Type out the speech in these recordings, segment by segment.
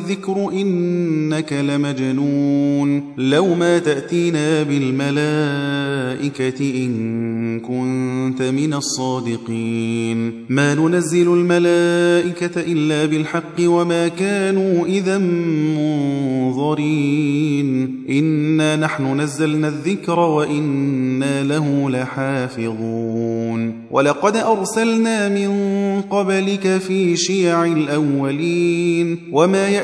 الذكر إنك لمجنون. لو ما تأتينا بالملائكة إن كنت من الصادقين. ما ننزل الملائكة إلا بالحق وما كانوا إذا منظرين. إنا نحن نزلنا الذكر وإنا له لحافظون. ولقد أرسلنا من قبلك في شيع الأولين. وما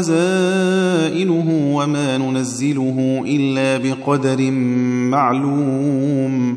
خزائنه وما ننزله إلا بقدر معلوم.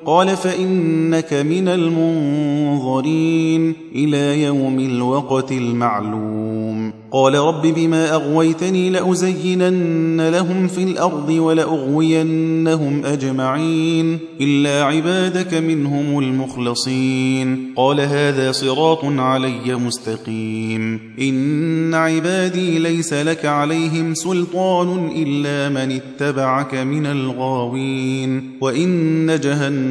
قال فإنك من المنظرين إلى يوم الوقت المعلوم. قال رب بما أغويتني لأزينن لهم في الأرض ولأغوينهم أجمعين إلا عبادك منهم المخلصين. قال هذا صراط علي مستقيم. إن عبادي ليس لك عليهم سلطان إلا من اتبعك من الغاوين. وإن جهنم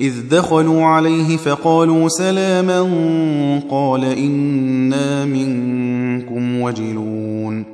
إذ دخلوا عليه فقالوا سلاما قال إنا منكم وجلون.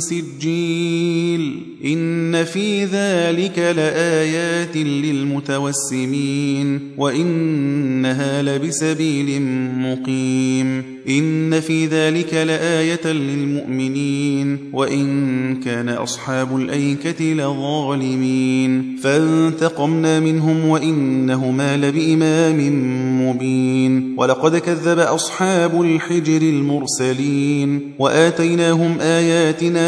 سجيل. إن في ذلك لآيات للمتوسمين وإنها لبسبيل مقيم. إن في ذلك لآية للمؤمنين وإن كان أصحاب الأيكة لظالمين. فانتقمنا منهم وإنهما لبإمام مبين. ولقد كذب أصحاب الحجر المرسلين وآتيناهم آياتنا